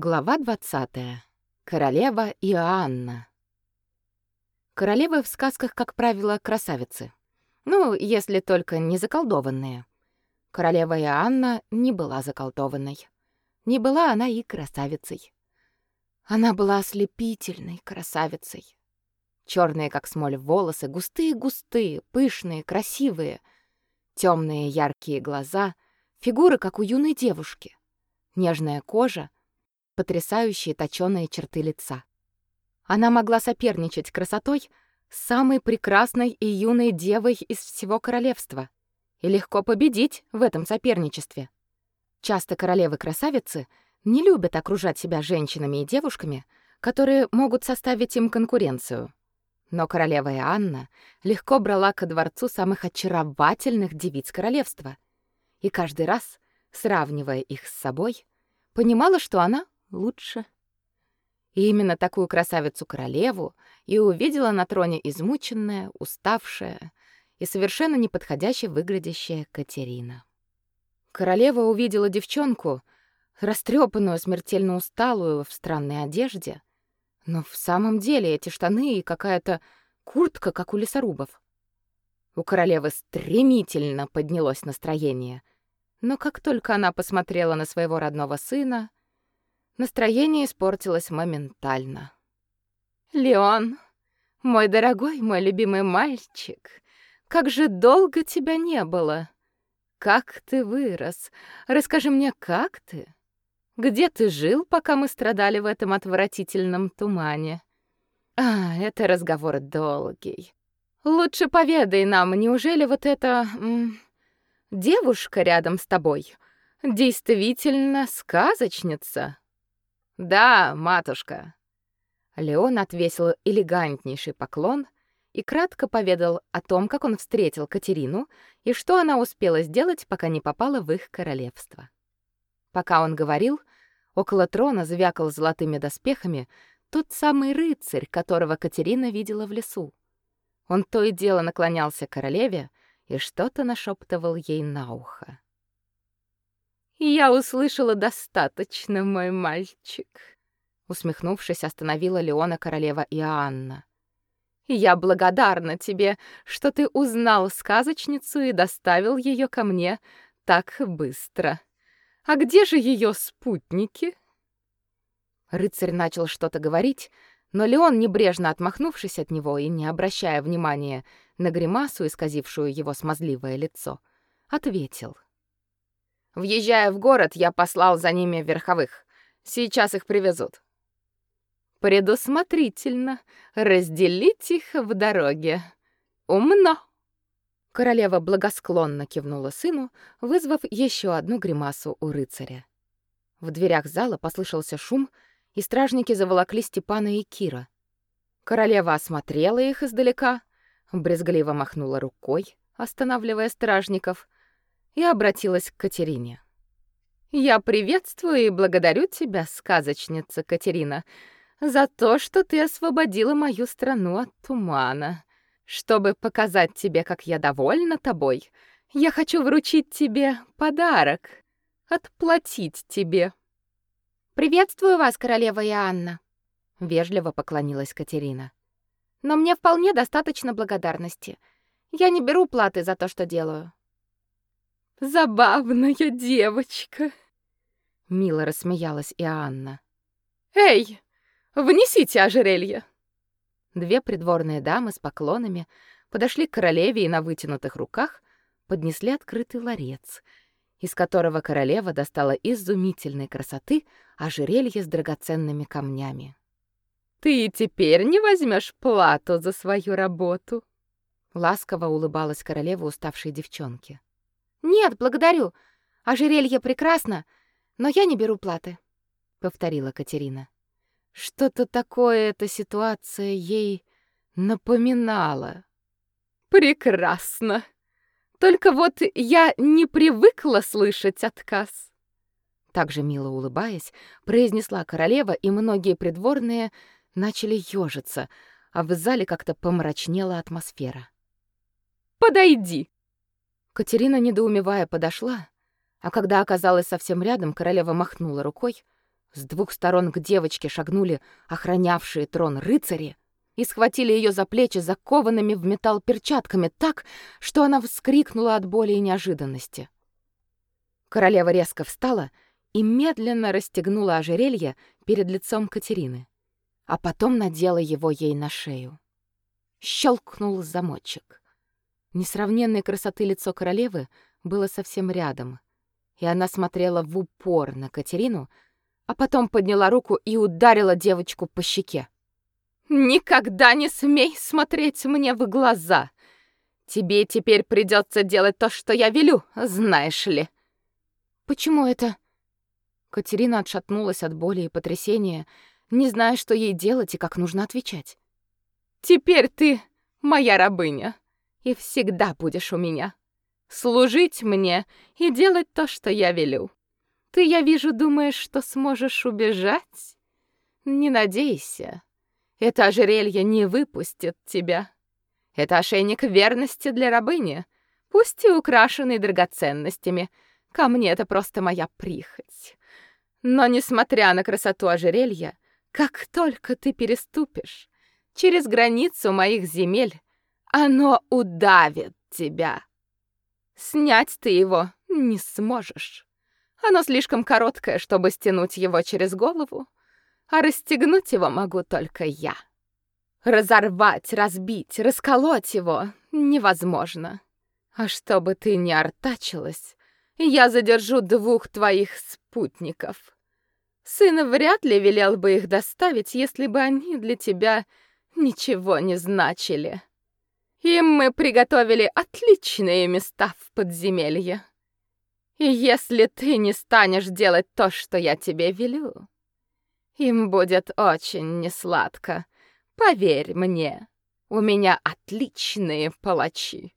Глава 20. Королева Иоанна. Королевы в сказках, как правило, красавицы. Ну, если только не заколдованные. Королева Иоанна не была заколдованной. Не была она и красавицей. Она была ослепительной красавицей. Черные, как смоль, волосы, густые-густые, пышные, красивые, темные яркие глаза, фигура, как у юной девушки, нежная кожа — потрясающие точёные черты лица. Она могла соперничать красотой с самой прекрасной и юной девой из всего королевства и легко победить в этом соперничестве. Часто королевы-красавицы не любят окружать себя женщинами и девушками, которые могут составить им конкуренцию. Но королева Иоанна легко брала ко дворцу самых очаровательных девиц королевства и каждый раз, сравнивая их с собой, понимала, что она лучше. И именно такую красавицу-королеву и увидела на троне измученная, уставшая и совершенно неподходяще выглядящая Катерина. Королева увидела девчонку, растрепанную, смертельно усталую, в странной одежде, но в самом деле эти штаны и какая-то куртка, как у лесорубов. У королевы стремительно поднялось настроение, но как только она посмотрела на своего родного сына, Настроение испортилось моментально. «Леон, мой дорогой, мой любимый мальчик, как же долго тебя не было! Как ты вырос! Расскажи мне, как ты? Где ты жил, пока мы страдали в этом отвратительном тумане? А, это разговор долгий. Лучше поведай нам, неужели вот эта... М, девушка рядом с тобой действительно сказочница?» Да, матушка. Леон отвесил элегантнейший поклон и кратко поведал о том, как он встретил Катерину и что она успела сделать, пока не попала в их королевство. Пока он говорил, около трона звякал золотыми доспехами тот самый рыцарь, которого Катерина видела в лесу. Он то и дело наклонялся к королеве и что-то нашептывал ей на ухо. Я услышала достаточно, мой мальчик, усмехнувшись, остановила Леона королева Иоанна. Я благодарна тебе, что ты узнал сказочницу и доставил ее ко мне так быстро. А где же ее спутники? Рыцарь начал что-то говорить, но Леон, небрежно отмахнувшись от него и не обращая внимания на гримасу, исказившую его смазливое лицо, ответил — Въезжая в город, я послал за ними верховых. Сейчас их привезут. Предусмотрительно разделить их в дороге. Умно. Королева благосклонно кивнула сыну, вызвав еще одну гримасу у рыцаря. В дверях зала послышался шум, и стражники заволокли Степана и Кира. Королева осмотрела их издалека, брезгливо махнула рукой, останавливая стражников, и обратилась к Катерине. «Я приветствую и благодарю тебя, сказочница Катерина, за то, что ты освободила мою страну от тумана. Чтобы показать тебе, как я довольна тобой, я хочу вручить тебе подарок, отплатить тебе». «Приветствую вас, королева Иоанна», — вежливо поклонилась Катерина. «Но мне вполне достаточно благодарности. Я не беру платы за то, что делаю». Забавная девочка, мило рассмеялась Иоанна. Эй, внесите ожерелье. Две придворные дамы с поклонами подошли к королеве и на вытянутых руках поднесли открытый ларец, из которого королева достала изумительной красоты ожерелье с драгоценными камнями. Ты теперь не возьмешь плату за свою работу, ласково улыбалась королева уставшей девчонке. Нет, благодарю. Ожерелье прекрасно, но я не беру платы, повторила Катерина. Что-то такое эта ситуация ей напоминала. Прекрасно. Только вот я не привыкла слышать отказ. Также мило улыбаясь, произнесла королева, и многие придворные начали ёжиться, а в зале как-то помрачнела атмосфера. Подойди, Катерина, недоумевая, подошла, а когда оказалась совсем рядом, королева махнула рукой, С двух сторон к девочке шагнули охранявшие трон рыцари и схватили ее за плечи закованными в металл перчатками так, что она вскрикнула от боли и неожиданности. Королева резко встала и медленно расстегнула ожерелье перед лицом Катерины, а потом надела его ей на шею. Щелкнул замочек. Несравненной красоты лицо королевы было совсем рядом, и она смотрела в упор на Катерину, а потом подняла руку и ударила девочку по щеке. «Никогда не смей смотреть мне в глаза! Тебе теперь придется делать то, что я велю, знаешь ли!» «Почему это?» Катерина отшатнулась от боли и потрясения, не зная, что ей делать и как нужно отвечать. «Теперь ты моя рабыня, и всегда будешь у меня. Служить мне и делать то, что я велю. Ты, я вижу, думаешь, что сможешь убежать? Не надейся. Это ожерелье не выпустит тебя. Это ошейник верности для рабыни, пусть и украшенный драгоценностями. Ко мне это просто моя прихоть. Но несмотря на красоту ожерелья, как только ты переступишь через границу моих земель, оно удавит тебя. Снять ты его не сможешь. Оно слишком короткое, чтобы стянуть его через голову, а расстегнуть его могу только я. Разорвать, разбить, расколоть его невозможно. А чтобы ты не артачилась, я задержу двух твоих спутников. Сын вряд ли велел бы их доставить, если бы они для тебя ничего не значили. Им мы приготовили отличные места в подземелье. И если ты не станешь делать то, что я тебе велю, им будет очень несладко. Поверь мне, у меня отличные палачи.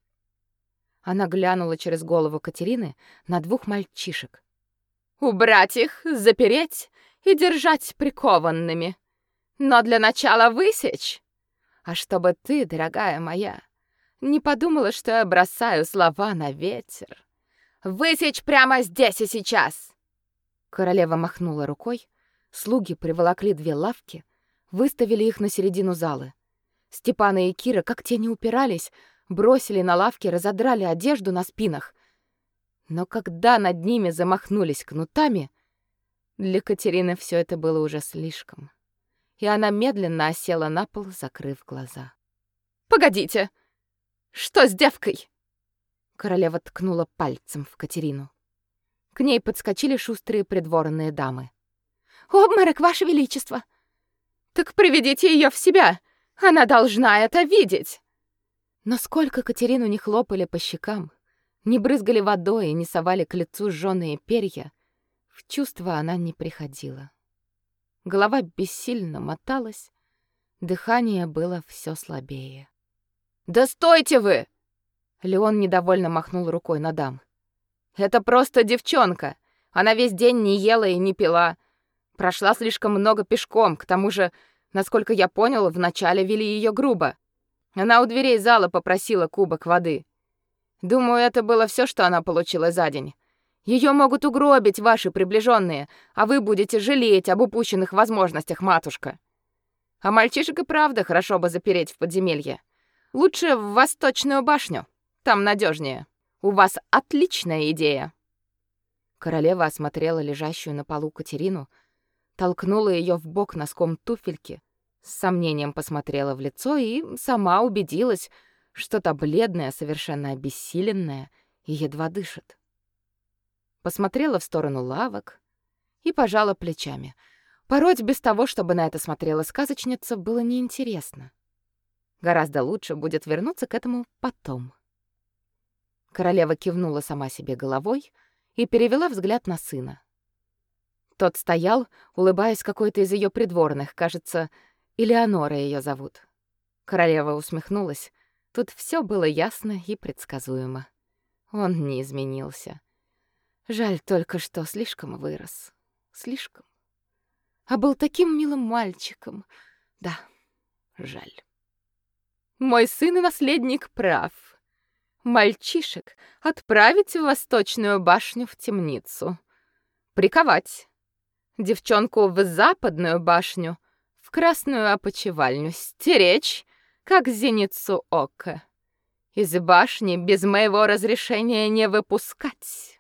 Она глянула через голову Катерины на двух мальчишек. Убрать их, запереть и держать прикованными. Но для начала высечь. А чтобы ты, дорогая моя, не подумала, что я бросаю слова на ветер. Высечь прямо здесь и сейчас. Королева махнула рукой. Слуги приволокли две лавки, выставили их на середину залы. Степана и Кира, как те не упирались, бросили на лавки, разодрали одежду на спинах. Но когда над ними замахнулись кнутами, для Катерины все это было уже слишком. И она медленно осела на пол, закрыв глаза. «Погодите!» Что с девкой? Королева ткнула пальцем в Катерину. К ней подскочили шустрые придворные дамы. Обморок, ваше величество. Так приведите ее в себя. Она должна это видеть. Но сколько Катерину не хлопали по щекам, не брызгали водой и не совали к лицу жжёные перья, в чувство она не приходила. Голова бессильно моталась, дыхание было все слабее. Да стойте вы! Леон недовольно махнул рукой на дам. Это просто девчонка. Она весь день не ела и не пила. Прошла слишком много пешком, к тому же, насколько я понял, вначале вели ее грубо. Она у дверей зала попросила кубок воды. Думаю, это было все, что она получила за день. Ее могут угробить ваши приближенные, а вы будете жалеть об упущенных возможностях, матушка. А мальчишек и правда хорошо бы запереть в подземелье. Лучше в Восточную башню. Там надежнее. У вас отличная идея. Королева осмотрела лежащую на полу Катерину, толкнула ее в бок носком туфельки, с сомнением посмотрела в лицо и сама убедилась, что та бледная, совершенно обессиленная едва дышит. Посмотрела в сторону лавок и пожала плечами. Пороть без того, чтобы на это смотрела сказочница, было неинтересно. Гораздо лучше будет вернуться к этому потом. Королева кивнула сама себе головой и перевела взгляд на сына. Тот стоял, улыбаясь какой-то из ее придворных, кажется, Элеонора ее зовут. Королева усмехнулась. Тут все было ясно и предсказуемо. Он не изменился. Жаль только, что слишком вырос. Слишком. А был таким милым мальчиком. Да, жаль. Мой сын и наследник прав. Мальчишек отправить в Восточную башню в темницу. Приковать. девчонку в западную башню, в красную опочивальню, стеречь, как зеницу ока. Из башни без моего разрешения не выпускать.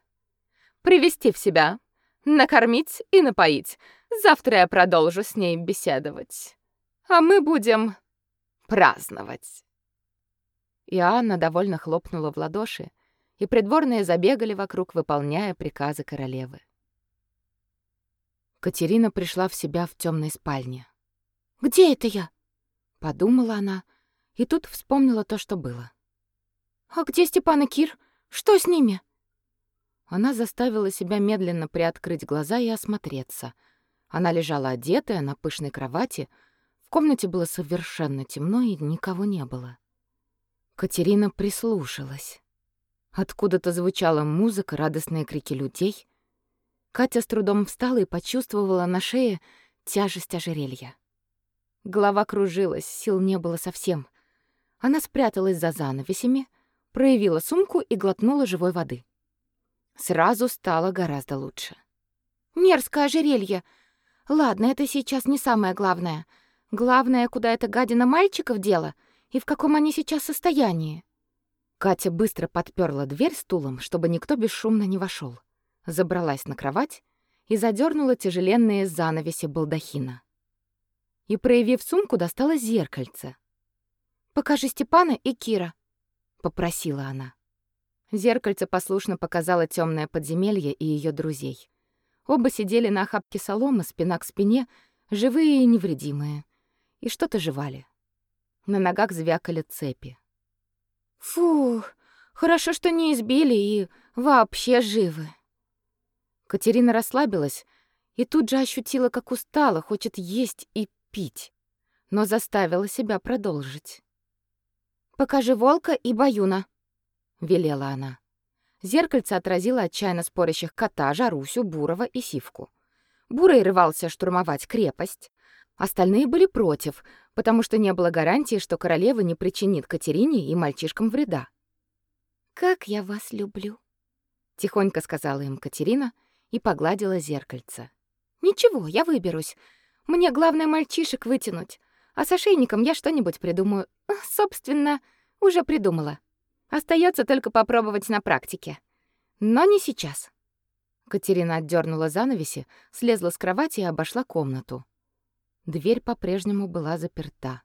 Привести в себя, накормить и напоить. Завтра я продолжу с ней беседовать. А мы будем праздновать. И Анна довольно хлопнула в ладоши, и придворные забегали вокруг, выполняя приказы королевы. Катерина пришла в себя в темной спальне. «Где это я?» — подумала она, и тут вспомнила то, что было. «А где Степан и Кир? Что с ними?» Она заставила себя медленно приоткрыть глаза и осмотреться. Она лежала одетая на пышной кровати. Комнате было совершенно темно, и никого не было. Катерина прислушалась. Откуда-то звучала музыка, радостные крики людей. Катя с трудом встала и почувствовала на шее тяжесть ожерелья. Голова кружилась, сил не было совсем. Она спряталась за занавесями, проявила сумку и глотнула живой воды. Сразу стало гораздо лучше. Мерзкое ожерелье. Ладно, это сейчас не самое главное. Главное, куда эта гадина мальчиков дела и в каком они сейчас состоянии. Катя быстро подперла дверь стулом, чтобы никто бесшумно не вошел забралась на кровать и задернула тяжеленные занавеси балдахина. И, проявив сумку, достала зеркальце. «Покажи Степана и Кира», — попросила она. Зеркальце послушно показало темное подземелье и ее друзей. Оба сидели на охапке соломы, спина к спине, живые и невредимые, и что-то жевали. На ногах звякали цепи. «Фух, хорошо, что не избили и вообще живы», Катерина расслабилась и тут же ощутила, как устала, хочет есть и пить, но заставила себя продолжить. «Покажи волка и баюна», — велела она. Зеркальце отразило отчаянно спорящих кота, Жарусю, Бурова и Сивку. Бурый рывался штурмовать крепость. Остальные были против, потому что не было гарантии, что королева не причинит Катерине и мальчишкам вреда. «Как я вас люблю», — тихонько сказала им Катерина и погладила зеркальце. «Ничего, я выберусь. Мне главное мальчишек вытянуть. А с ошейником я что-нибудь придумаю. Собственно, уже придумала. Остается только попробовать на практике. Но не сейчас». Катерина отдернула занавеси, слезла с кровати и обошла комнату. Дверь по-прежнему была заперта.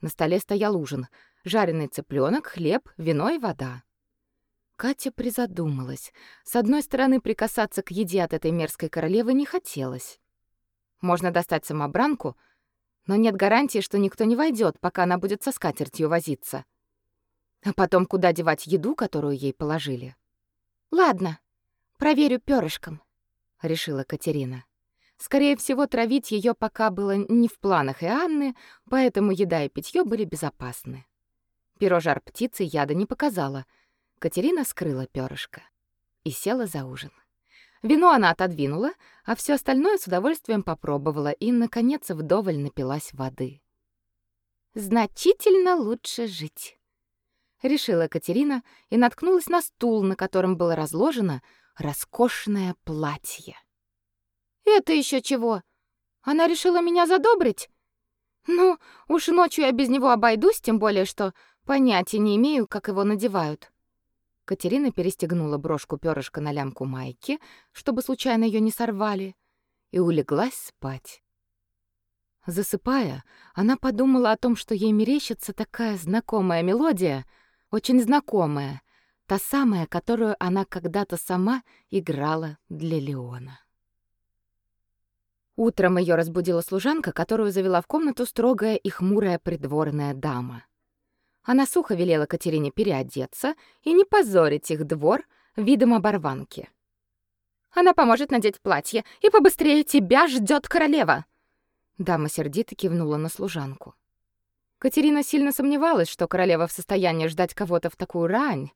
На столе стоял ужин: жареный цыпленок, хлеб, вино и вода. Катя призадумалась. С одной стороны, прикасаться к еде от этой мерзкой королевы не хотелось. Можно достать самобранку, но нет гарантии, что никто не войдет, пока она будет со скатертью возиться. А потом куда девать еду, которую ей положили? Ладно, проверю перышком, решила Катерина. Скорее всего, травить ее пока было не в планах и Анны, поэтому еда и питье были безопасны. Перо жар птицы яда не показала — Катерина скрыла перышко и села за ужин. Вино она отодвинула, а все остальное с удовольствием попробовала и, наконец, вдоволь напилась воды. «Значительно лучше жить», — решила Катерина и наткнулась на стул, на котором было разложено роскошное платье. «Это еще чего? Она решила меня задобрить? Ну, уж ночью я без него обойдусь, тем более, что понятия не имею, как его надевают». Катерина перестегнула брошку перышка на лямку майки, чтобы случайно ее не сорвали, и улеглась спать. Засыпая, она подумала о том, что ей мерещится такая знакомая мелодия, очень знакомая, та самая, которую она когда-то сама играла для Леона. Утром ее разбудила служанка, которую завела в комнату строгая и хмурая придворная дама. Она сухо велела Катерине переодеться и не позорить их двор видом оборванки. Она поможет надеть платье, и побыстрее тебя ждет королева. Дама сердито кивнула на служанку. Катерина сильно сомневалась, что королева в состоянии ждать кого-то в такую рань,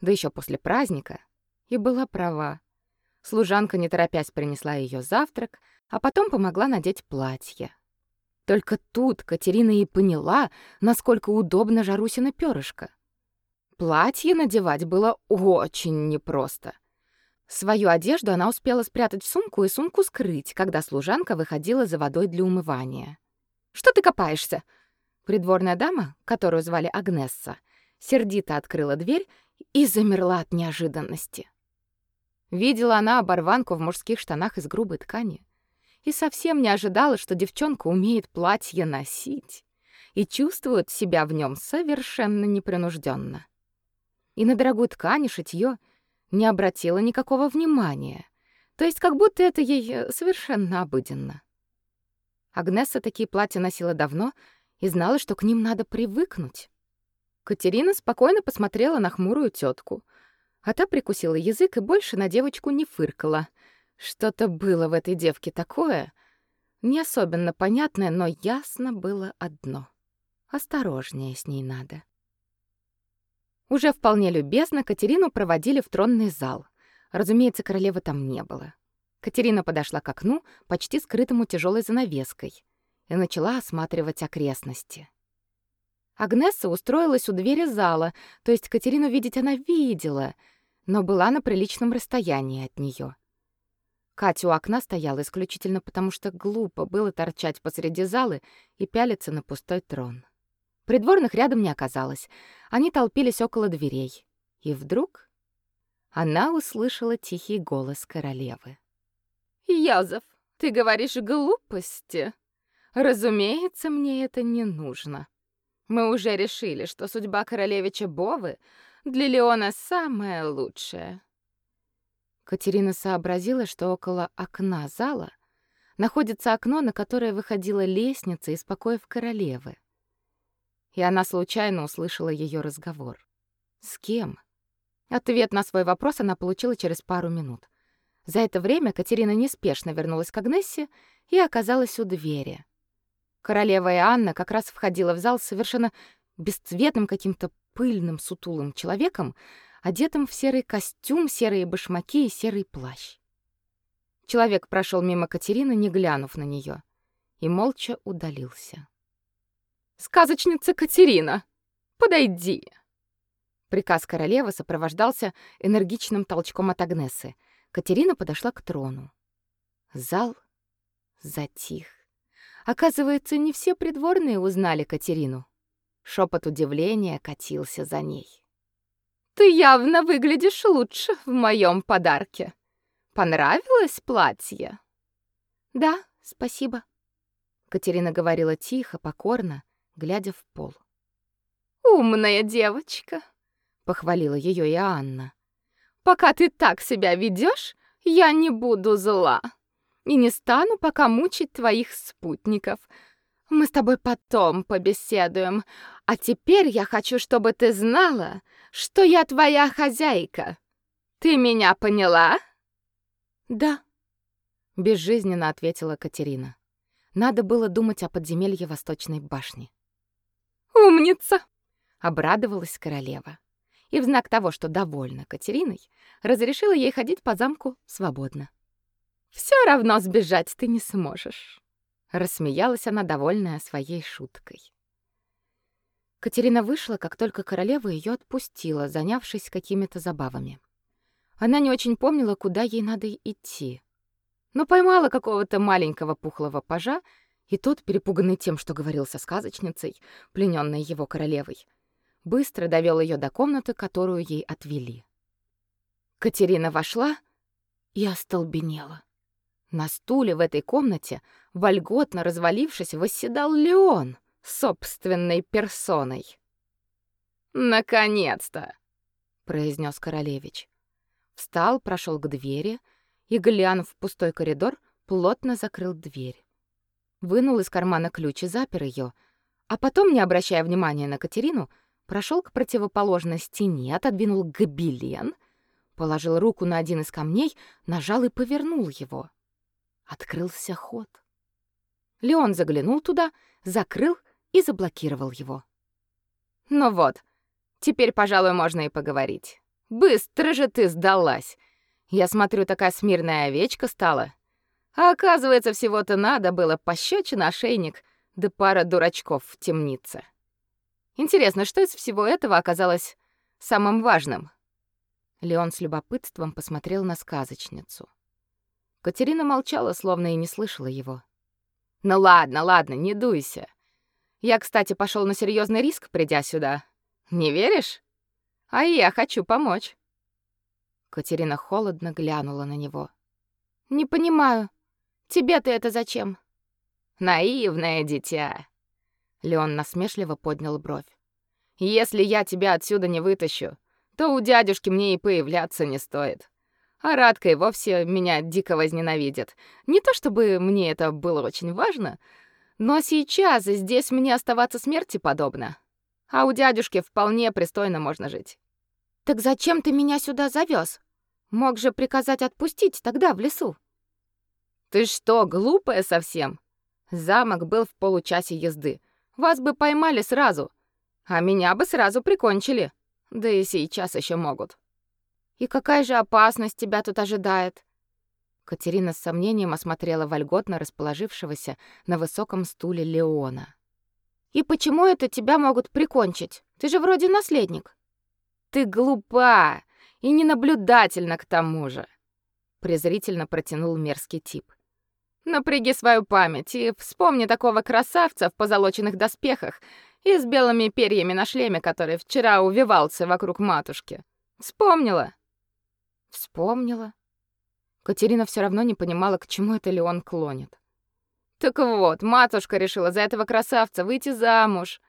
да еще после праздника, и была права. Служанка, не торопясь, принесла ее завтрак, а потом помогла надеть платье. Только тут Катерина и поняла, насколько удобно Жарусина перышко. Платье надевать было очень непросто. Свою одежду она успела спрятать в сумку и сумку скрыть, когда служанка выходила за водой для умывания. «Что ты копаешься?» Придворная дама, которую звали Агнесса, сердито открыла дверь и замерла от неожиданности. Видела она оборванку в мужских штанах из грубой ткани и совсем не ожидала, что девчонка умеет платье носить и чувствует себя в нем совершенно непринужденно. И на дорогую ткань и шитьё не обратила никакого внимания, то есть как будто это ей э, совершенно обыденно. Агнесса такие платья носила давно и знала, что к ним надо привыкнуть. Катерина спокойно посмотрела на хмурую тетку, а та прикусила язык и больше на девочку не фыркала. Что-то было в этой девке такое, не особенно понятное, но ясно было одно. Осторожнее с ней надо. Уже вполне любезно Катерину проводили в тронный зал. Разумеется, королевы там не было. Катерина подошла к окну, почти скрытому тяжелой занавеской, и начала осматривать окрестности. Агнесса устроилась у двери зала, то есть Катерину видеть она видела, но была на приличном расстоянии от нее. Катя у окна стояла исключительно потому, что глупо было торчать посреди залы и пялиться на пустой трон. Придворных рядом не оказалось. Они толпились около дверей. И вдруг она услышала тихий голос королевы. «Язов, ты говоришь глупости. Разумеется, мне это не нужно. Мы уже решили, что судьба королевича Бовы для Леона самая лучшая». Катерина сообразила, что около окна зала находится окно, на которое выходила лестница из покоев королевы и она случайно услышала ее разговор. С кем? Ответ на свой вопрос она получила через пару минут. За это время Катерина неспешно вернулась к Агнессе и оказалась у двери. Королева и Анна как раз входила в зал совершенно бесцветным каким-то пыльным сутулым человеком, одетым в серый костюм, серые башмаки и серый плащ. Человек прошел мимо Катерины, не глянув на нее, и молча удалился. Сказочница Катерина, подойди. Приказ королевы сопровождался энергичным толчком от Агнесы. Катерина подошла к трону. Зал затих. Оказывается, не все придворные узнали Катерину. Шепот удивления катился за ней. Ты явно выглядишь лучше в моем подарке. Понравилось платье? Да, спасибо. Катерина говорила тихо, покорно, глядя в пол. «Умная девочка», — похвалила ее и Анна. «Пока ты так себя ведешь, я не буду зла и не стану пока мучить твоих спутников. Мы с тобой потом побеседуем, а теперь я хочу, чтобы ты знала, что я твоя хозяйка. Ты меня поняла?» «Да», — безжизненно ответила Катерина. Надо было думать о подземелье Восточной башни. «Умница!» — обрадовалась королева. И в знак того, что довольна Катериной, разрешила ей ходить по замку свободно. «Все равно сбежать ты не сможешь», — рассмеялась она, довольная своей шуткой. Катерина вышла, как только королева ее отпустила, занявшись какими-то забавами. Она не очень помнила, куда ей надо идти. Но поймала какого-то маленького пухлого пажа и тот, перепуганный тем, что говорил со сказочницей, плененной его королевой, быстро довел ее до комнаты, которую ей отвели. Катерина вошла и остолбенела. На стуле в этой комнате, вольготно развалившись, восседал Леон собственной персоной. «Наконец-то!» — произнес королевич. Встал, прошел к двери и, глянув в пустой коридор, плотно закрыл дверь вынул из кармана ключ и запер ее, а потом, не обращая внимания на Катерину, прошел к противоположной стене, отодвинул гобелен, положил руку на один из камней, нажал и повернул его. Открылся ход. Леон заглянул туда, закрыл и заблокировал его. «Ну вот, теперь, пожалуй, можно и поговорить. Быстро же ты сдалась. Я смотрю, такая смирная овечка стала. А оказывается, всего-то надо было пощечина, ошейник, да пара дурачков в темнице. Интересно, что из всего этого оказалось самым важным? Леон с любопытством посмотрел на сказочницу. Катерина молчала, словно и не слышала его. «Ну ладно, ладно, не дуйся. Я, кстати, пошел на серьезный риск, придя сюда. Не веришь? А я хочу помочь». Катерина холодно глянула на него. «Не понимаю. Тебе-то это зачем?» «Наивное дитя!» Леон насмешливо поднял бровь. «Если я тебя отсюда не вытащу, то у дядюшки мне и появляться не стоит. А Радка и вовсе меня дико возненавидит. Не то чтобы мне это было очень важно, но сейчас здесь мне оставаться смерти подобно. А у дядюшки вполне пристойно можно жить. Так зачем ты меня сюда завез? Мог же приказать отпустить тогда в лесу. Ты что, глупая совсем? Замок был в получасе езды. Вас бы поймали сразу, а меня бы сразу прикончили. Да и сейчас еще могут. И какая же опасность тебя тут ожидает? Катерина с сомнением осмотрела вольготно расположившегося на высоком стуле Леона. И почему это тебя могут прикончить? Ты же вроде наследник. Ты глупа и ненаблюдательна к тому же, презрительно протянул мерзкий тип. Напряги свою память и вспомни такого красавца в позолоченных доспехах и с белыми перьями на шлеме, который вчера увивался вокруг матушки. Вспомнила? Вспомнила. Катерина все равно не понимала, к чему это Леон клонит. Так вот, матушка решила за этого красавца выйти замуж.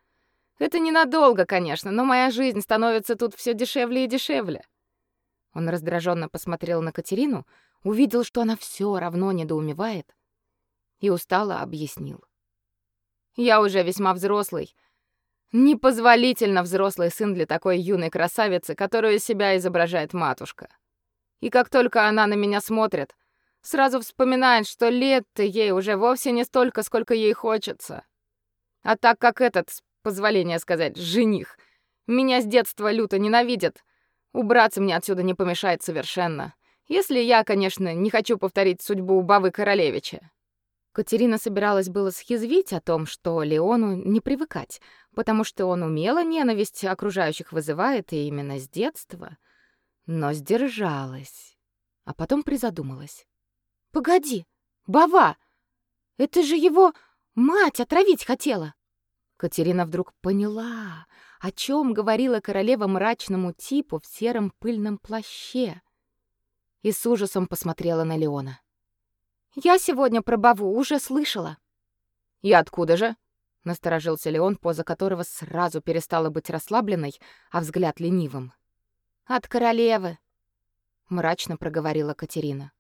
Это ненадолго, конечно, но моя жизнь становится тут все дешевле и дешевле. Он раздраженно посмотрел на Катерину, увидел, что она все равно недоумевает, и устало объяснил. Я уже весьма взрослый, непозволительно взрослый сын для такой юной красавицы, которую себя изображает матушка. И как только она на меня смотрит, сразу вспоминает, что лет-то ей уже вовсе не столько, сколько ей хочется. А так как этот, с позволения сказать, жених, меня с детства люто ненавидит, убраться мне отсюда не помешает совершенно. Если я, конечно, не хочу повторить судьбу Бавы Королевича. Катерина собиралась было съязвить о том, что Леону не привыкать, потому что он умело ненависть окружающих вызывает и именно с детства, но сдержалась, а потом призадумалась. Погоди, Бава, это же его мать отравить хотела. Катерина вдруг поняла, о чем говорила королева мрачному типу в сером пыльном плаще, и с ужасом посмотрела на Леона. Я сегодня про Баву уже слышала. И откуда же? Насторожился Леон, поза которого сразу перестала быть расслабленной, а взгляд ленивым. От королевы, мрачно проговорила Катерина.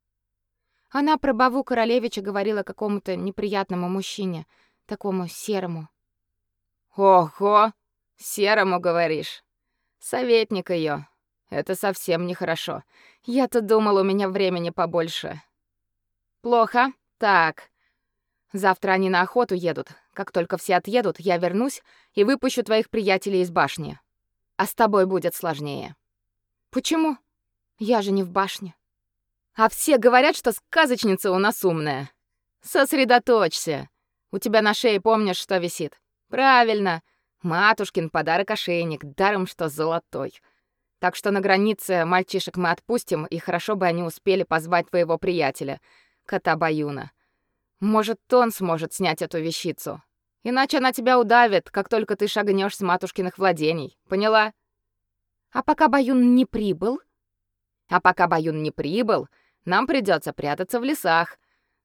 Она про Баву королевича говорила какому-то неприятному мужчине, такому серому. Ого, серому говоришь. Советник ее. Это совсем нехорошо. Я-то думал, у меня времени побольше. Плохо. Так. Завтра они на охоту едут. Как только все отъедут, я вернусь и выпущу твоих приятелей из башни. А с тобой будет сложнее. Почему? Я же не в башне. А все говорят, что сказочница у нас умная. Сосредоточься. У тебя на шее помнишь, что висит? Правильно. Матушкин подарок ошейник, даром что золотой. Так что на границе мальчишек мы отпустим, и хорошо бы они успели позвать твоего приятеля — кота Баюна. Может, он сможет снять эту вещицу. Иначе она тебя удавит, как только ты шагнешь с матушкиных владений. Поняла? А пока Баюн не прибыл? А пока Баюн не прибыл, нам придется прятаться в лесах.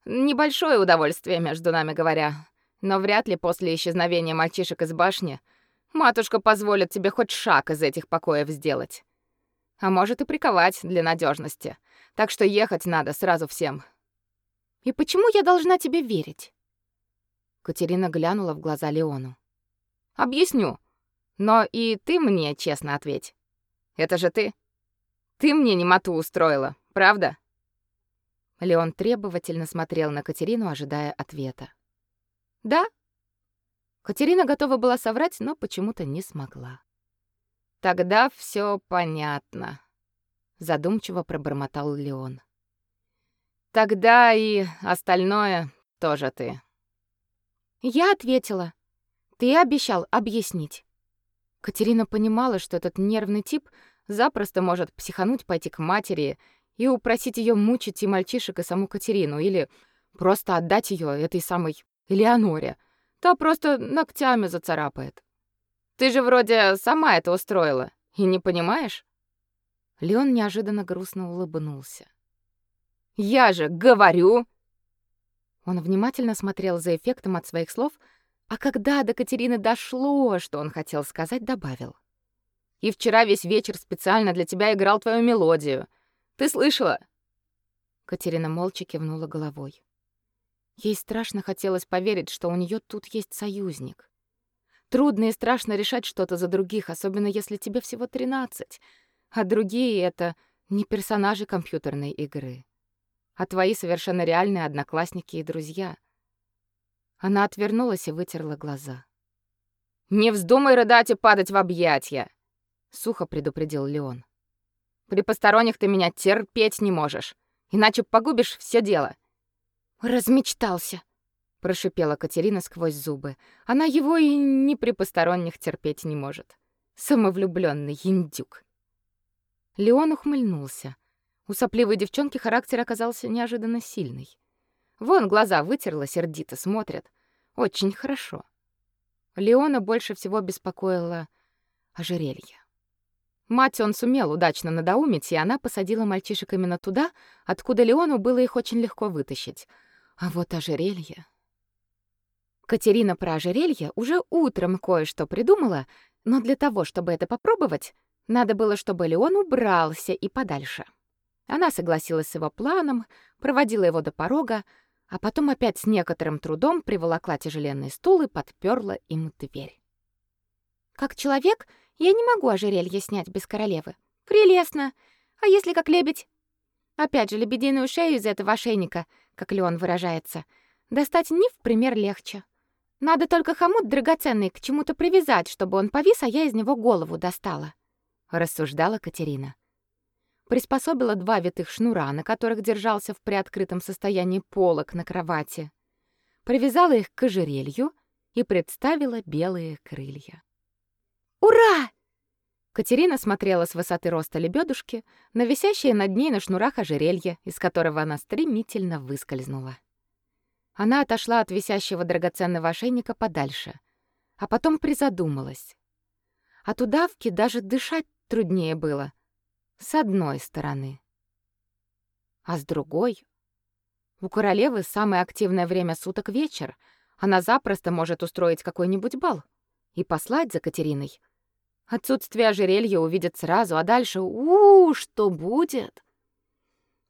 Небольшое удовольствие, между нами говоря. Но вряд ли после исчезновения мальчишек из башни матушка позволит тебе хоть шаг из этих покоев сделать. А может и приковать для надежности. Так что ехать надо сразу всем. И почему я должна тебе верить? Катерина глянула в глаза Леону. Объясню. Но и ты мне честно ответь. Это же ты. Ты мне не мату устроила, правда? Леон требовательно смотрел на Катерину, ожидая ответа. Да? Катерина готова была соврать, но почему-то не смогла. Тогда все понятно, задумчиво пробормотал Леон. Тогда и остальное тоже ты. Я ответила. Ты обещал объяснить. Катерина понимала, что этот нервный тип запросто может психануть, пойти к матери и упросить ее мучить и мальчишек, и саму Катерину, или просто отдать ее этой самой Элеоноре. Та просто ногтями зацарапает. Ты же вроде сама это устроила, и не понимаешь? Леон неожиданно грустно улыбнулся. Я же говорю. Он внимательно смотрел за эффектом от своих слов, а когда до Катерины дошло, что он хотел сказать, добавил: "И вчера весь вечер специально для тебя играл твою мелодию. Ты слышала?" Катерина молча кивнула головой. Ей страшно хотелось поверить, что у нее тут есть союзник. Трудно и страшно решать что-то за других, особенно если тебе всего тринадцать, а другие это не персонажи компьютерной игры, а твои совершенно реальные одноклассники и друзья. Она отвернулась и вытерла глаза. Не вздумай рыдать и падать в объятия, сухо предупредил Леон. При посторонних ты меня терпеть не можешь, иначе погубишь все дело. Размечтался, прошипела Катерина сквозь зубы. Она его и не при посторонних терпеть не может. Самовлюбленный индюк. Леон ухмыльнулся. У сопливой девчонки характер оказался неожиданно сильный. Вон глаза вытерла, сердито смотрят. Очень хорошо. Леона больше всего беспокоило ожерелье. Мать он сумел удачно надоумить, и она посадила мальчишек именно туда, откуда Леону было их очень легко вытащить — а вот ожерелье... Катерина про ожерелье уже утром кое-что придумала, но для того, чтобы это попробовать, надо было, чтобы Леон убрался и подальше. Она согласилась с его планом, проводила его до порога, а потом опять с некоторым трудом приволокла тяжеленный стул и подперла им дверь. Как человек, я не могу ожерелье снять без королевы. Прелестно. А если как лебедь? Опять же, лебединую шею из этого ошейника — как Леон выражается, достать не в пример легче. Надо только хомут драгоценный к чему-то привязать, чтобы он повис, а я из него голову достала, рассуждала Катерина. Приспособила два витых шнура, на которых держался в приоткрытом состоянии полог на кровати. Привязала их к ожерелью и представила белые крылья. Ура! Катерина смотрела с высоты роста лебедушки на висящее над ней на шнурах ожерелье, из которого она стремительно выскользнула. Она отошла от висящего драгоценного ошейника подальше, а потом призадумалась. От удавки даже дышать труднее было. С одной стороны. А с другой? У королевы самое активное время суток вечер. Она запросто может устроить какой-нибудь бал и послать за Катериной — Отсутствие ожерелья увидят сразу, а дальше у, -у, что будет?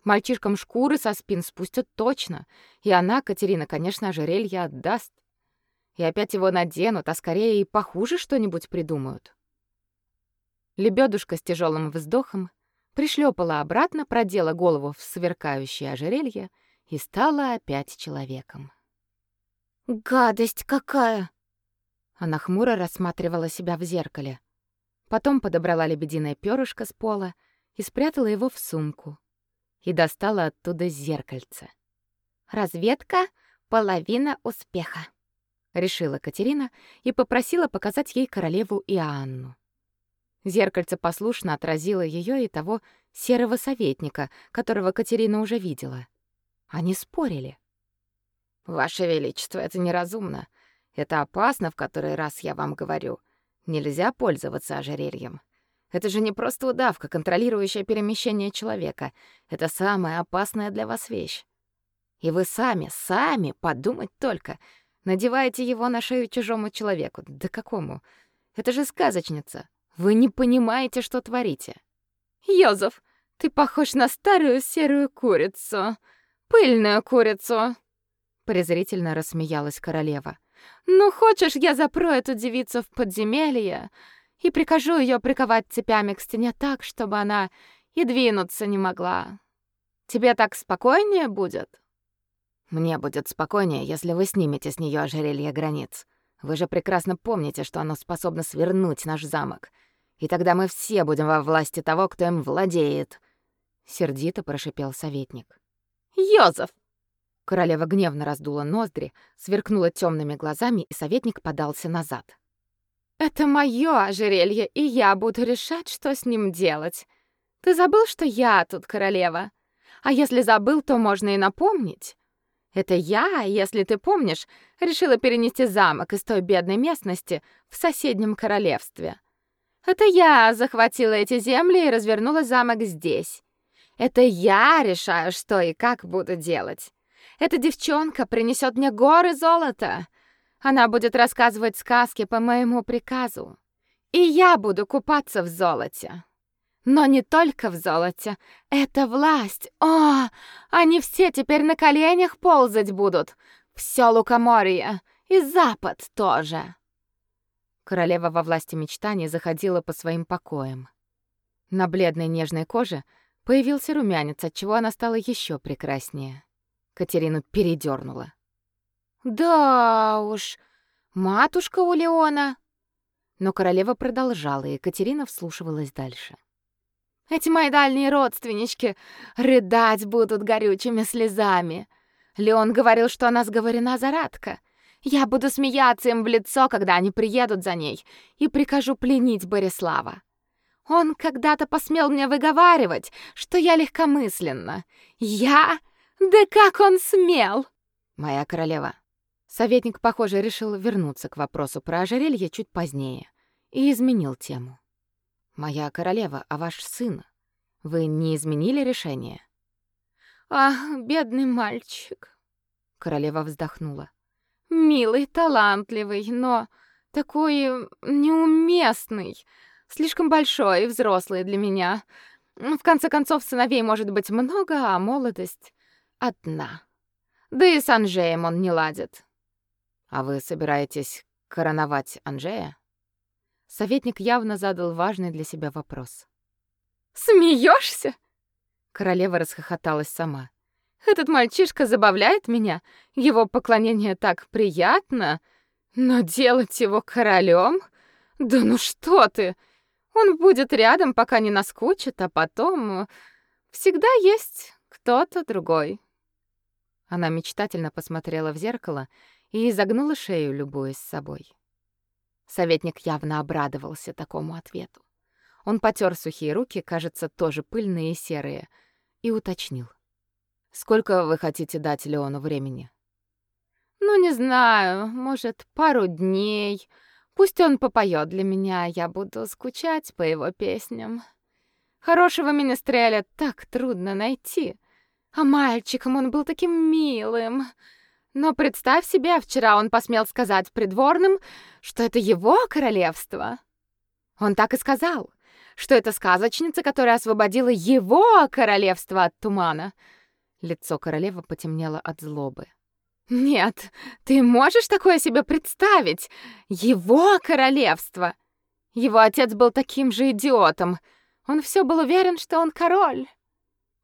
Мальчишкам шкуры со спин спустят точно, и она, Катерина, конечно, ожерелье отдаст. И опять его наденут, а скорее и похуже что-нибудь придумают. Лебедушка с тяжелым вздохом пришлепала обратно, продела голову в сверкающее ожерелье и стала опять человеком. «Гадость какая!» Она хмуро рассматривала себя в зеркале. Потом подобрала лебединое перышко с пола и спрятала его в сумку. И достала оттуда зеркальце. «Разведка — половина успеха», — решила Катерина и попросила показать ей королеву Иоанну. Зеркальце послушно отразило ее и того серого советника, которого Катерина уже видела. Они спорили. «Ваше Величество, это неразумно. Это опасно, в который раз я вам говорю. Нельзя пользоваться ожерельем. Это же не просто удавка, контролирующая перемещение человека. Это самая опасная для вас вещь. И вы сами, сами, подумать только, надеваете его на шею чужому человеку. Да какому? Это же сказочница. Вы не понимаете, что творите. Йозеф, ты похож на старую серую курицу. Пыльную курицу. Презрительно рассмеялась королева. Ну, хочешь, я запру эту девицу в подземелье и прикажу ее приковать цепями к стене так, чтобы она и двинуться не могла. Тебе так спокойнее будет? Мне будет спокойнее, если вы снимете с нее ожерелье границ. Вы же прекрасно помните, что оно способно свернуть наш замок. И тогда мы все будем во власти того, кто им владеет, сердито прошипел советник. Йозеф, Королева гневно раздула ноздри, сверкнула темными глазами, и советник подался назад. Это мое ожерелье, и я буду решать, что с ним делать. Ты забыл, что я тут королева? А если забыл, то можно и напомнить. Это я, если ты помнишь, решила перенести замок из той бедной местности в соседнем королевстве. Это я захватила эти земли и развернула замок здесь. Это я решаю, что и как буду делать. Эта девчонка принесет мне горы золота. Она будет рассказывать сказки по моему приказу. И я буду купаться в золоте. Но не только в золоте. Это власть. О, они все теперь на коленях ползать будут. Все лукоморье. И запад тоже. Королева во власти мечтаний заходила по своим покоям. На бледной нежной коже появился румянец, от чего она стала еще прекраснее. Катерину передернула. Да уж, матушка у Леона. Но королева продолжала, и Катерина вслушивалась дальше. Эти мои дальние родственнички рыдать будут горючими слезами. Леон говорил, что она сговорена зарадка. Я буду смеяться им в лицо, когда они приедут за ней, и прикажу пленить Борислава. Он когда-то посмел мне выговаривать, что я легкомысленна. Я? Да как он смел? Моя королева. Советник, похоже, решил вернуться к вопросу про ожерелье чуть позднее и изменил тему. Моя королева, а ваш сын? Вы не изменили решение? Ах, бедный мальчик. Королева вздохнула. Милый, талантливый, но такой неуместный, слишком большой и взрослый для меня. В конце концов, сыновей может быть много, а молодость одна. Да и с Анжеем он не ладит. А вы собираетесь короновать Анжея? Советник явно задал важный для себя вопрос. Смеешься? Королева расхохоталась сама. Этот мальчишка забавляет меня, его поклонение так приятно, но делать его королем? Да ну что ты? Он будет рядом, пока не наскучит, а потом всегда есть кто-то другой. Она мечтательно посмотрела в зеркало и изогнула шею, любуясь собой. Советник явно обрадовался такому ответу. Он потер сухие руки, кажется, тоже пыльные и серые, и уточнил. «Сколько вы хотите дать Леону времени?» «Ну, не знаю, может, пару дней. Пусть он попоет для меня, я буду скучать по его песням. Хорошего министреля так трудно найти. А мальчиком он был таким милым. Но представь себе, вчера он посмел сказать придворным, что это его королевство. Он так и сказал, что это сказочница, которая освободила его королевство от тумана. Лицо королевы потемнело от злобы. Нет, ты можешь такое себе представить? Его королевство. Его отец был таким же идиотом. Он все был уверен, что он король.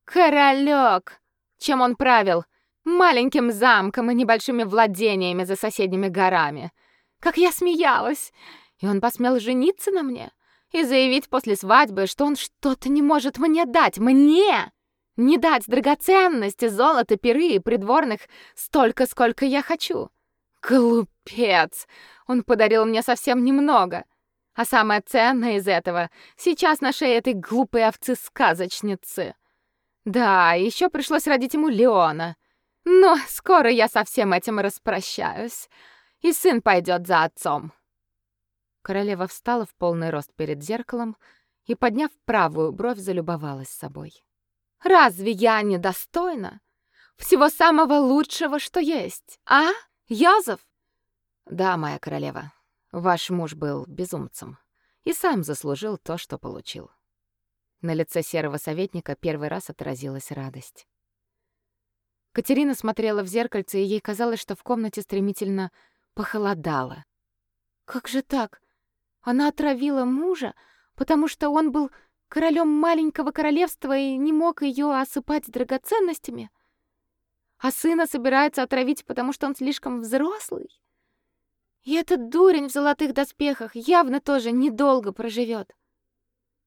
Королек. Чем он правил? Маленьким замком и небольшими владениями за соседними горами. Как я смеялась! И он посмел жениться на мне и заявить после свадьбы, что он что-то не может мне дать. Мне! Не дать драгоценности, золото, перы и придворных столько, сколько я хочу. Глупец! Он подарил мне совсем немного. А самое ценное из этого сейчас на шее этой глупой овцы-сказочницы. Да, еще пришлось родить ему Леона — но скоро я со всем этим распрощаюсь, и сын пойдет за отцом. Королева встала в полный рост перед зеркалом и, подняв правую бровь, залюбовалась собой. Разве я не достойна всего самого лучшего, что есть, а, Йозеф? Да, моя королева. Ваш муж был безумцем и сам заслужил то, что получил. На лице серого советника первый раз отразилась радость. Катерина смотрела в зеркальце, и ей казалось, что в комнате стремительно похолодало. Как же так? Она отравила мужа, потому что он был королем маленького королевства и не мог ее осыпать драгоценностями? А сына собирается отравить, потому что он слишком взрослый? И этот дурень в золотых доспехах явно тоже недолго проживет.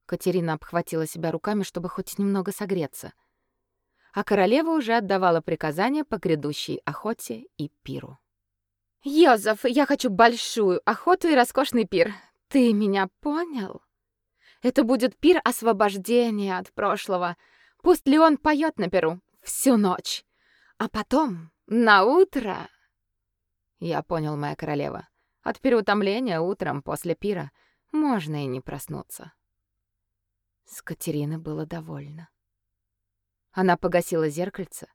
Катерина обхватила себя руками, чтобы хоть немного согреться — а королева уже отдавала приказания по грядущей охоте и пиру. «Йозеф, я хочу большую охоту и роскошный пир. Ты меня понял? Это будет пир освобождения от прошлого. Пусть Леон поет на перу всю ночь. А потом, на утро... Я понял, моя королева. От переутомления утром после пира можно и не проснуться. С Катерины было довольно. Она погасила зеркальце,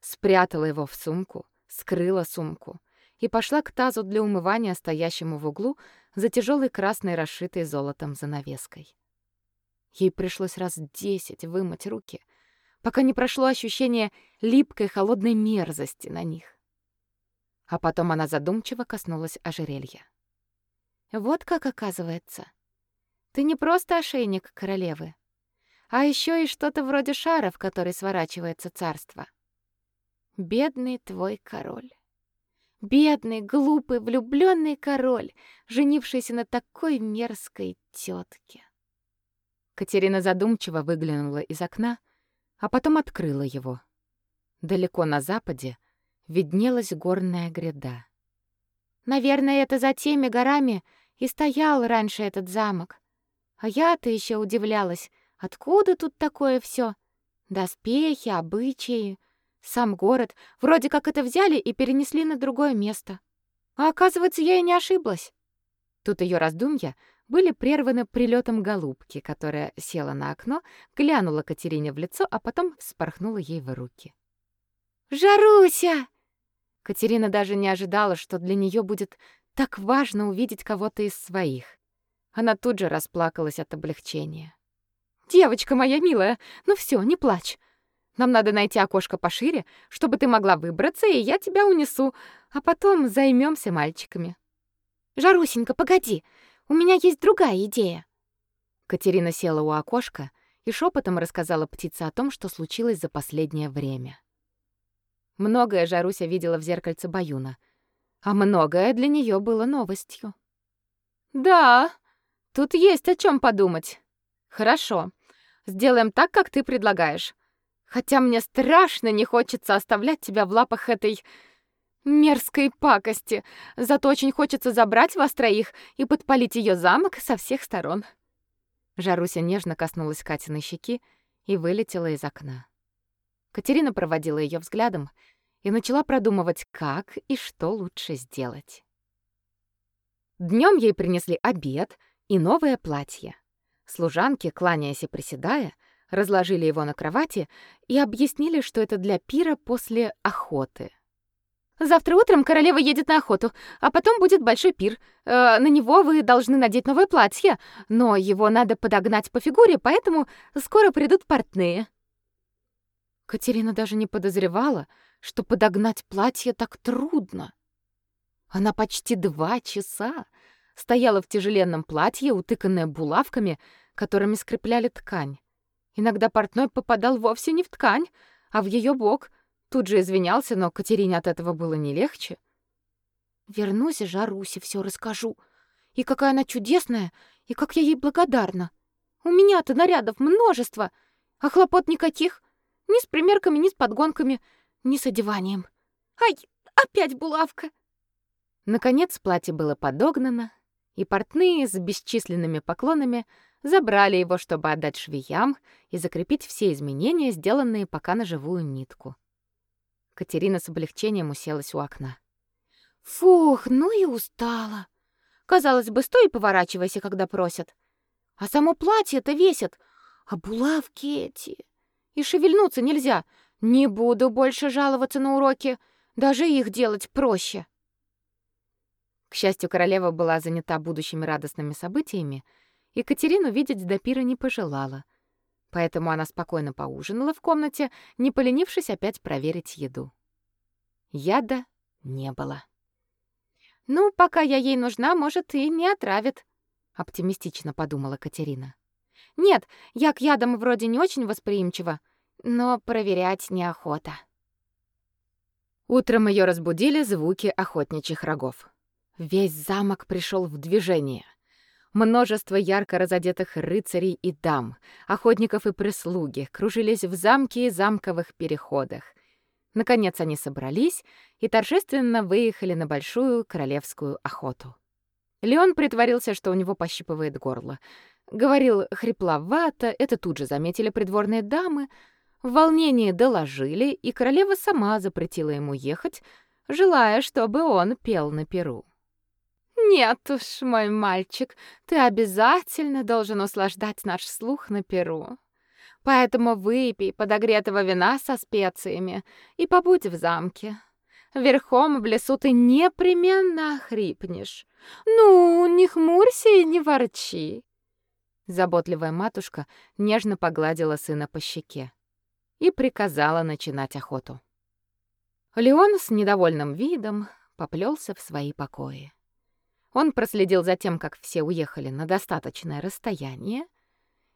спрятала его в сумку, скрыла сумку и пошла к тазу для умывания, стоящему в углу за тяжелой красной расшитой золотом занавеской. Ей пришлось раз десять вымыть руки, пока не прошло ощущение липкой холодной мерзости на них. А потом она задумчиво коснулась ожерелья. Вот как оказывается. Ты не просто ошейник королевы, а еще и что-то вроде шара, в который сворачивается царство. Бедный твой король. Бедный, глупый, влюбленный король, женившийся на такой мерзкой тетке. Катерина задумчиво выглянула из окна, а потом открыла его. Далеко на западе виднелась горная гряда. Наверное, это за теми горами и стоял раньше этот замок. А я-то еще удивлялась, откуда тут такое все: Доспехи, обычаи, сам город, вроде как это взяли и перенесли на другое место. А оказывается, я и не ошиблась. Тут ее раздумья были прерваны прилетом голубки, которая села на окно, глянула Катерине в лицо, а потом вспорхнула ей в руки. «Жаруся!» Катерина даже не ожидала, что для нее будет так важно увидеть кого-то из своих. Она тут же расплакалась от облегчения. «Девочка моя милая, ну все, не плачь. Нам надо найти окошко пошире, чтобы ты могла выбраться, и я тебя унесу, а потом займемся мальчиками. Жарусенька, погоди. У меня есть другая идея. Катерина села у окошка и шепотом рассказала птице о том, что случилось за последнее время. Многое Жаруся видела в зеркальце Баюна, а многое для нее было новостью. Да, тут есть о чем подумать. Хорошо. Сделаем так, как ты предлагаешь. Хотя мне страшно не хочется оставлять тебя в лапах этой мерзкой пакости. Зато очень хочется забрать вас троих и подпалить ее замок со всех сторон. Жаруся нежно коснулась Катиной щеки и вылетела из окна. Катерина проводила ее взглядом и начала продумывать, как и что лучше сделать. Днем ей принесли обед и новое платье. Служанки, кланяясь и приседая, разложили его на кровати и объяснили, что это для пира после охоты. Завтра утром королева едет на охоту, а потом будет большой пир. Э, на него вы должны надеть новое платье, но его надо подогнать по фигуре, поэтому скоро придут портные. Катерина даже не подозревала, что подогнать платье так трудно. Она почти два часа стояла в тяжеленном платье, утыканное булавками, которыми скрепляли ткань. Иногда портной попадал вовсе не в ткань, а в ее бок. Тут же извинялся, но Катерине от этого было не легче. Вернусь, Жарусе все расскажу. И какая она чудесная, и как я ей благодарна. У меня-то нарядов множество, а хлопот никаких. Ни с примерками, ни с подгонками, ни с одеванием. Ай, опять булавка. Наконец платье было подогнано, и портные с бесчисленными поклонами забрали его, чтобы отдать швеям и закрепить все изменения, сделанные пока на живую нитку. Катерина с облегчением уселась у окна. Фух, ну и устала. Казалось бы, стой и поворачивайся, когда просят. А само платье-то весит, а булавки эти. И шевельнуться нельзя. Не буду больше жаловаться на уроки, даже их делать проще. К счастью, королева была занята будущими радостными событиями, Екатерину видеть до пира не пожелала. Поэтому она спокойно поужинала в комнате, не поленившись опять проверить еду. Яда не было. Ну, пока я ей нужна, может, и не отравит, оптимистично подумала Катерина. Нет, я к ядам вроде не очень восприимчива, но проверять неохота. Утром ее разбудили звуки охотничьих рогов. Весь замок пришел в движение — Множество ярко разодетых рыцарей и дам, охотников и прислуги кружились в замке и замковых переходах. Наконец они собрались и торжественно выехали на большую королевскую охоту. Леон притворился, что у него пощипывает горло. Говорил хрипловато, это тут же заметили придворные дамы, в волнении доложили, и королева сама запретила ему ехать, желая, чтобы он пел на перу. «Нет уж, мой мальчик, ты обязательно должен услаждать наш слух на перу. Поэтому выпей подогретого вина со специями и побудь в замке. Верхом в лесу ты непременно охрипнешь. Ну, не хмурься и не ворчи». Заботливая матушка нежно погладила сына по щеке и приказала начинать охоту. Леон с недовольным видом поплелся в свои покои. Он проследил за тем, как все уехали на достаточное расстояние,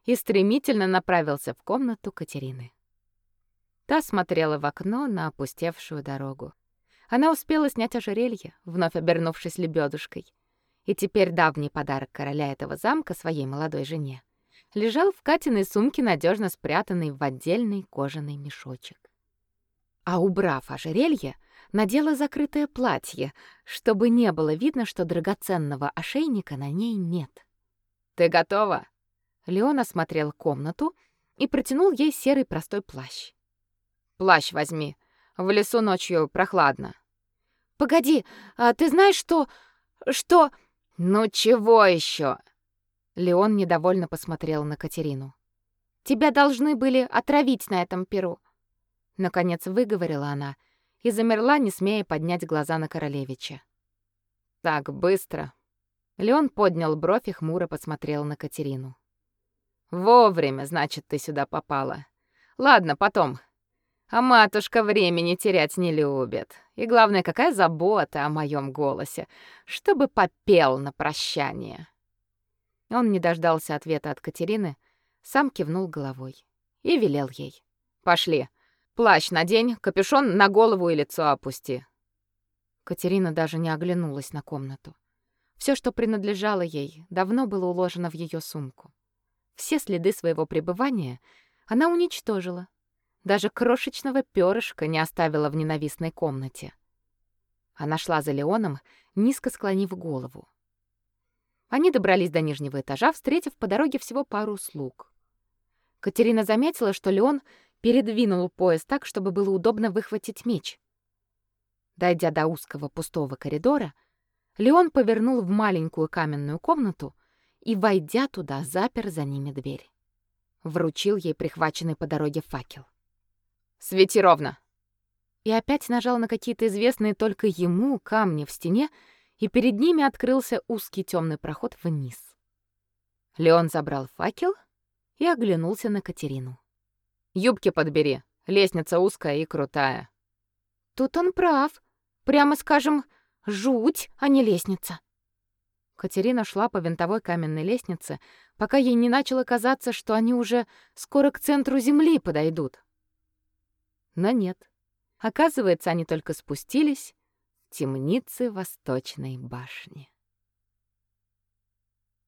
и стремительно направился в комнату Катерины. Та смотрела в окно на опустевшую дорогу. Она успела снять ожерелье, вновь обернувшись лебедушкой. И теперь давний подарок короля этого замка своей молодой жене лежал в Катиной сумке, надежно спрятанный в отдельный кожаный мешочек. А убрав ожерелье, надела закрытое платье, чтобы не было видно, что драгоценного ошейника на ней нет. «Ты готова?» Леон осмотрел комнату и протянул ей серый простой плащ. «Плащ возьми. В лесу ночью прохладно». «Погоди, а ты знаешь, что... что...» «Ну чего еще? Леон недовольно посмотрел на Катерину. «Тебя должны были отравить на этом перу». Наконец выговорила она и замерла, не смея поднять глаза на королевича. «Так быстро». Леон поднял бровь и хмуро посмотрел на Катерину. «Вовремя, значит, ты сюда попала. Ладно, потом. А матушка времени терять не любит. И главное, какая забота о моем голосе, чтобы попел на прощание». Он не дождался ответа от Катерины, сам кивнул головой и велел ей: "Пошли. Плащ надень, капюшон на голову и лицо опусти". Катерина даже не оглянулась на комнату. Все, что принадлежало ей, давно было уложено в ее сумку. Все следы своего пребывания она уничтожила. Даже крошечного перышка не оставила в ненавистной комнате. Она шла за Леоном, низко склонив голову. Они добрались до нижнего этажа, встретив по дороге всего пару слуг. Катерина заметила, что Леон передвинул пояс так, чтобы было удобно выхватить меч. Дойдя до узкого пустого коридора, Леон повернул в маленькую каменную комнату и, войдя туда, запер за ними дверь. Вручил ей прихваченный по дороге факел. «Свети ровно!» И опять нажал на какие-то известные только ему камни в стене, и перед ними открылся узкий темный проход вниз. Леон забрал факел и оглянулся на Катерину. «Юбки подбери, лестница узкая и крутая». Тут он прав. Прямо скажем, жуть, а не лестница. Катерина шла по винтовой каменной лестнице, пока ей не начало казаться, что они уже скоро к центру земли подойдут. Но нет. Оказывается, они только спустились темницы Восточной башни.